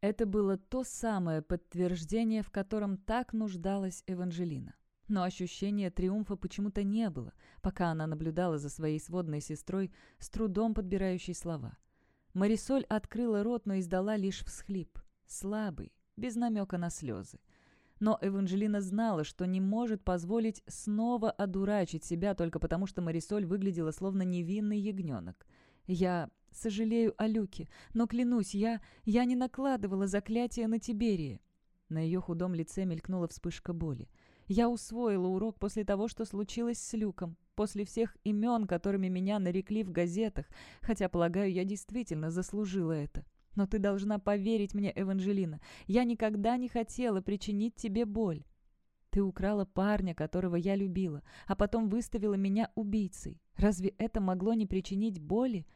Это было то самое подтверждение, в котором так нуждалась Эванжелина. Но ощущения триумфа почему-то не было, пока она наблюдала за своей сводной сестрой, с трудом подбирающей слова. Марисоль открыла рот, но издала лишь всхлип. Слабый, без намека на слезы. Но Эванжелина знала, что не может позволить снова одурачить себя только потому, что Марисоль выглядела словно невинный ягненок. «Я сожалею о Люке, но, клянусь, я, я не накладывала заклятие на Тиберия». На ее худом лице мелькнула вспышка боли. «Я усвоила урок после того, что случилось с Люком, после всех имен, которыми меня нарекли в газетах, хотя, полагаю, я действительно заслужила это. Но ты должна поверить мне, Эванжелина. Я никогда не хотела причинить тебе боль. Ты украла парня, которого я любила, а потом выставила меня убийцей. Разве это могло не причинить боли?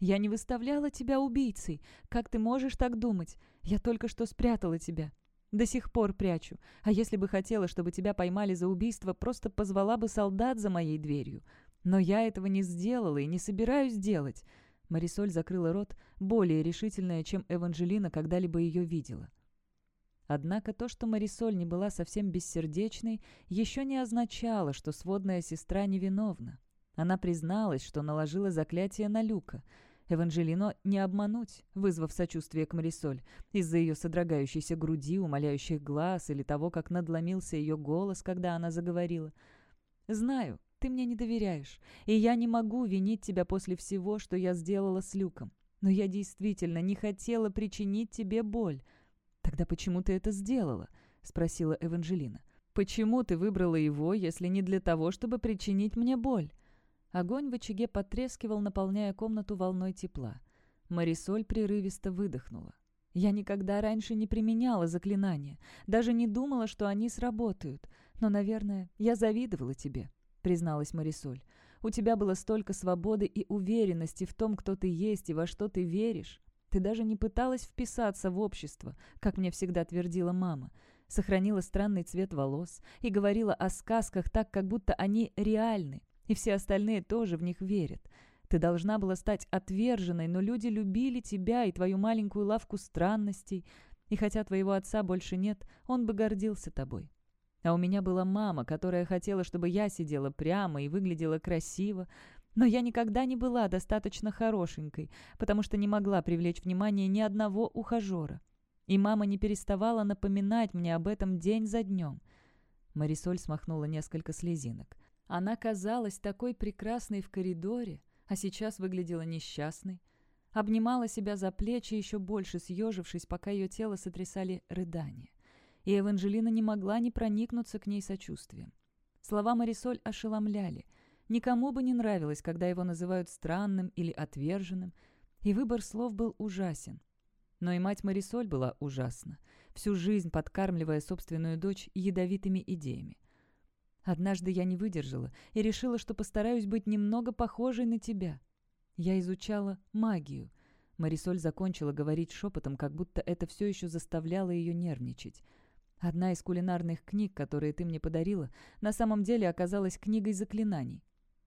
Я не выставляла тебя убийцей. Как ты можешь так думать? Я только что спрятала тебя. До сих пор прячу. А если бы хотела, чтобы тебя поймали за убийство, просто позвала бы солдат за моей дверью. Но я этого не сделала и не собираюсь делать. Марисоль закрыла рот, более решительная, чем Эванжелина когда-либо ее видела. Однако то, что Марисоль не была совсем бессердечной, еще не означало, что сводная сестра невиновна. Она призналась, что наложила заклятие на Люка. Эванжелину не обмануть, вызвав сочувствие к Марисоль, из-за ее содрогающейся груди, умоляющих глаз или того, как надломился ее голос, когда она заговорила. «Знаю, ты мне не доверяешь, и я не могу винить тебя после всего, что я сделала с Люком. Но я действительно не хотела причинить тебе боль. Тогда почему ты это сделала?» — спросила Эванжелина. «Почему ты выбрала его, если не для того, чтобы причинить мне боль?» Огонь в очаге потрескивал, наполняя комнату волной тепла. Марисоль прерывисто выдохнула. «Я никогда раньше не применяла заклинания, даже не думала, что они сработают. Но, наверное, я завидовала тебе. — призналась Марисоль. «У тебя было столько свободы и уверенности в том, кто ты есть и во что ты веришь. Ты даже не пыталась вписаться в общество, как мне всегда твердила мама. Сохранила странный цвет волос и говорила о сказках так, как будто они реальны, и все остальные тоже в них верят. Ты должна была стать отверженной, но люди любили тебя и твою маленькую лавку странностей, и хотя твоего отца больше нет, он бы гордился тобой. А у меня была мама, которая хотела, чтобы я сидела прямо и выглядела красиво, но я никогда не была достаточно хорошенькой, потому что не могла привлечь внимание ни одного ухажера. И мама не переставала напоминать мне об этом день за днем. Марисоль смахнула несколько слезинок. Она казалась такой прекрасной в коридоре, а сейчас выглядела несчастной. Обнимала себя за плечи, еще больше съежившись, пока ее тело сотрясали рыдания и Эванжелина не могла не проникнуться к ней сочувствием. Слова Марисоль ошеломляли. Никому бы не нравилось, когда его называют странным или отверженным, и выбор слов был ужасен. Но и мать Марисоль была ужасна, всю жизнь подкармливая собственную дочь ядовитыми идеями. Однажды я не выдержала и решила, что постараюсь быть немного похожей на тебя. Я изучала магию. Марисоль закончила говорить шепотом, как будто это все еще заставляло ее нервничать. Одна из кулинарных книг, которые ты мне подарила, на самом деле оказалась книгой заклинаний.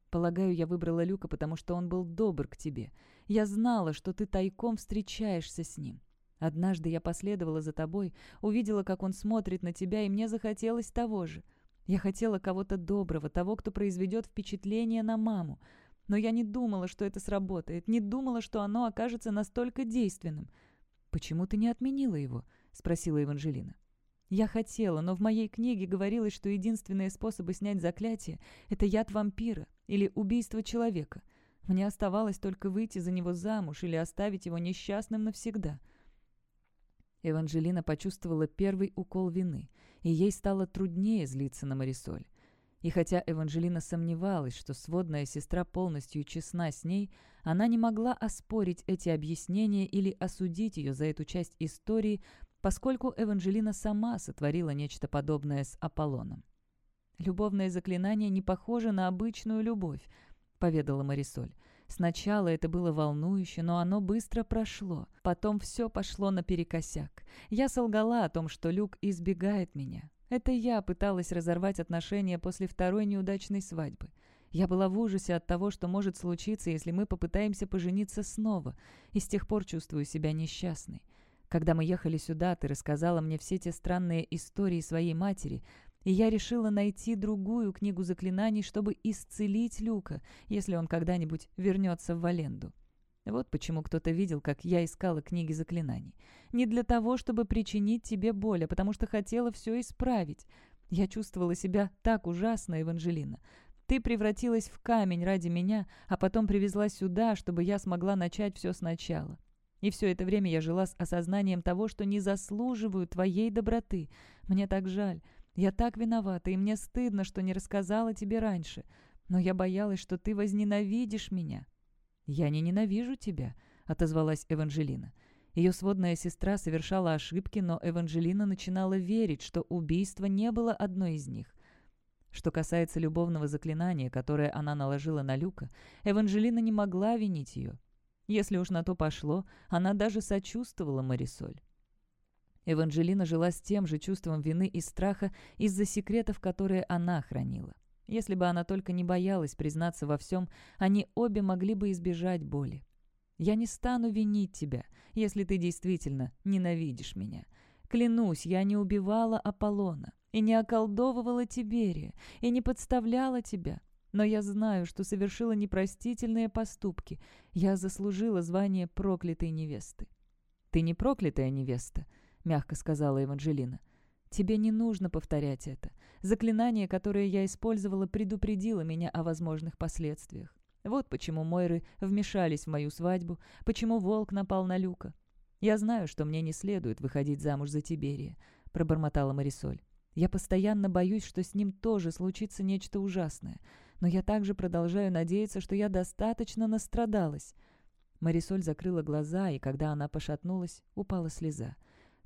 Полагаю, я выбрала Люка, потому что он был добр к тебе. Я знала, что ты тайком встречаешься с ним. Однажды я последовала за тобой, увидела, как он смотрит на тебя, и мне захотелось того же. Я хотела кого-то доброго, того, кто произведет впечатление на маму. Но я не думала, что это сработает, не думала, что оно окажется настолько действенным. «Почему ты не отменила его?» — спросила Еванжелина. Я хотела, но в моей книге говорилось, что единственные способы снять заклятие — это яд вампира или убийство человека. Мне оставалось только выйти за него замуж или оставить его несчастным навсегда. Эванжелина почувствовала первый укол вины, и ей стало труднее злиться на Марисоль. И хотя Эванжелина сомневалась, что сводная сестра полностью честна с ней, она не могла оспорить эти объяснения или осудить ее за эту часть истории, поскольку Эванжелина сама сотворила нечто подобное с Аполлоном. «Любовное заклинание не похоже на обычную любовь», — поведала Марисоль. «Сначала это было волнующе, но оно быстро прошло. Потом все пошло наперекосяк. Я солгала о том, что Люк избегает меня. Это я пыталась разорвать отношения после второй неудачной свадьбы. Я была в ужасе от того, что может случиться, если мы попытаемся пожениться снова, и с тех пор чувствую себя несчастной. Когда мы ехали сюда, ты рассказала мне все те странные истории своей матери, и я решила найти другую книгу заклинаний, чтобы исцелить Люка, если он когда-нибудь вернется в Валенду. Вот почему кто-то видел, как я искала книги заклинаний. Не для того, чтобы причинить тебе боль, а потому что хотела все исправить. Я чувствовала себя так ужасно, Эванжелина. Ты превратилась в камень ради меня, а потом привезла сюда, чтобы я смогла начать все сначала. И все это время я жила с осознанием того, что не заслуживаю твоей доброты. Мне так жаль. Я так виновата, и мне стыдно, что не рассказала тебе раньше. Но я боялась, что ты возненавидишь меня». «Я не ненавижу тебя», — отозвалась Эванжелина. Ее сводная сестра совершала ошибки, но Эванжелина начинала верить, что убийство не было одной из них. Что касается любовного заклинания, которое она наложила на Люка, Эванжелина не могла винить ее. Если уж на то пошло, она даже сочувствовала Марисоль. Эванжелина жила с тем же чувством вины и страха из-за секретов, которые она хранила. Если бы она только не боялась признаться во всем, они обе могли бы избежать боли. «Я не стану винить тебя, если ты действительно ненавидишь меня. Клянусь, я не убивала Аполлона и не околдовывала Тиберия и не подставляла тебя. Но я знаю, что совершила непростительные поступки. Я заслужила звание проклятой невесты». «Ты не проклятая невеста», — мягко сказала Еванжелина. «Тебе не нужно повторять это. Заклинание, которое я использовала, предупредило меня о возможных последствиях. Вот почему Мойры вмешались в мою свадьбу, почему волк напал на Люка. Я знаю, что мне не следует выходить замуж за Тиберия», — пробормотала Марисоль. «Я постоянно боюсь, что с ним тоже случится нечто ужасное, но я также продолжаю надеяться, что я достаточно настрадалась». Марисоль закрыла глаза, и когда она пошатнулась, упала слеза.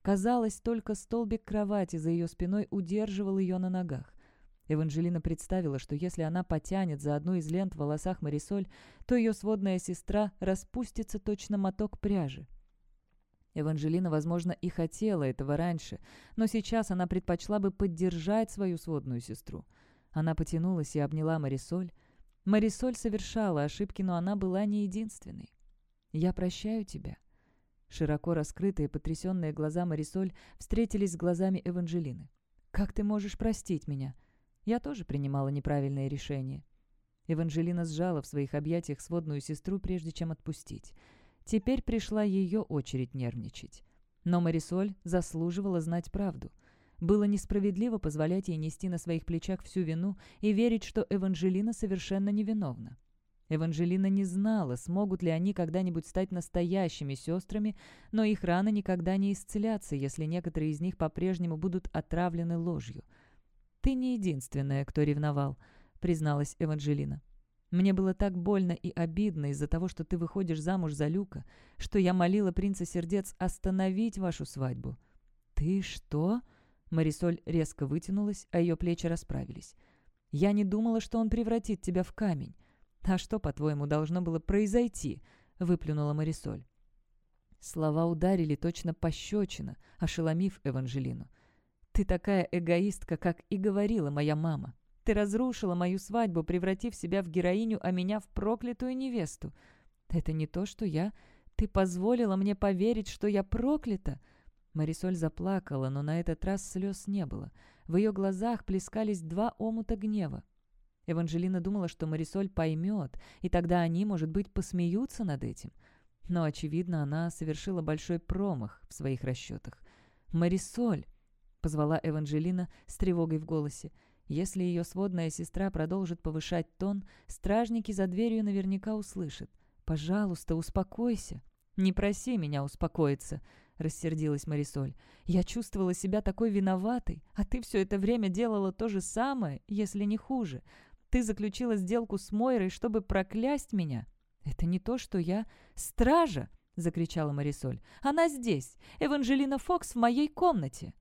Казалось, только столбик кровати за ее спиной удерживал ее на ногах. Эванжелина представила, что если она потянет за одну из лент в волосах Марисоль, то ее сводная сестра распустится точно моток пряжи. Эванжелина, возможно, и хотела этого раньше, но сейчас она предпочла бы поддержать свою сводную сестру. Она потянулась и обняла Марисоль. Марисоль совершала ошибки, но она была не единственной. «Я прощаю тебя», Широко раскрытые, потрясенные глаза Марисоль встретились с глазами Эванжелины. «Как ты можешь простить меня?» Я тоже принимала неправильное решение. Эванжелина сжала в своих объятиях сводную сестру, прежде чем отпустить. Теперь пришла ее очередь нервничать. Но Марисоль заслуживала знать правду. Было несправедливо позволять ей нести на своих плечах всю вину и верить, что Эванжелина совершенно невиновна. Эванжелина не знала, смогут ли они когда-нибудь стать настоящими сестрами, но их раны никогда не исцелятся, если некоторые из них по-прежнему будут отравлены ложью. «Ты не единственная, кто ревновал», — призналась Эванжелина. «Мне было так больно и обидно из-за того, что ты выходишь замуж за Люка, что я молила принца сердец остановить вашу свадьбу». «Ты что?» Марисоль резко вытянулась, а ее плечи расправились. «Я не думала, что он превратит тебя в камень. «А что, по-твоему, должно было произойти?» — выплюнула Марисоль. Слова ударили точно пощечина, ошеломив Эванжелину. «Ты такая эгоистка, как и говорила моя мама. Ты разрушила мою свадьбу, превратив себя в героиню, а меня в проклятую невесту. Это не то, что я. Ты позволила мне поверить, что я проклята». Марисоль заплакала, но на этот раз слез не было. В ее глазах плескались два омута гнева. Эванжелина думала, что Марисоль поймет, и тогда они, может быть, посмеются над этим. Но, очевидно, она совершила большой промах в своих расчетах. «Марисоль!» — позвала Эванжелина с тревогой в голосе. Если ее сводная сестра продолжит повышать тон, стражники за дверью наверняка услышат. «Пожалуйста, успокойся». «Не проси меня успокоиться», — рассердилась Марисоль. «Я чувствовала себя такой виноватой, а ты все это время делала то же самое, если не хуже. Ты заключила сделку с Мойрой, чтобы проклясть меня?» «Это не то, что я...» «Стража!» — закричала Марисоль. «Она здесь! Эванжелина Фокс в моей комнате!»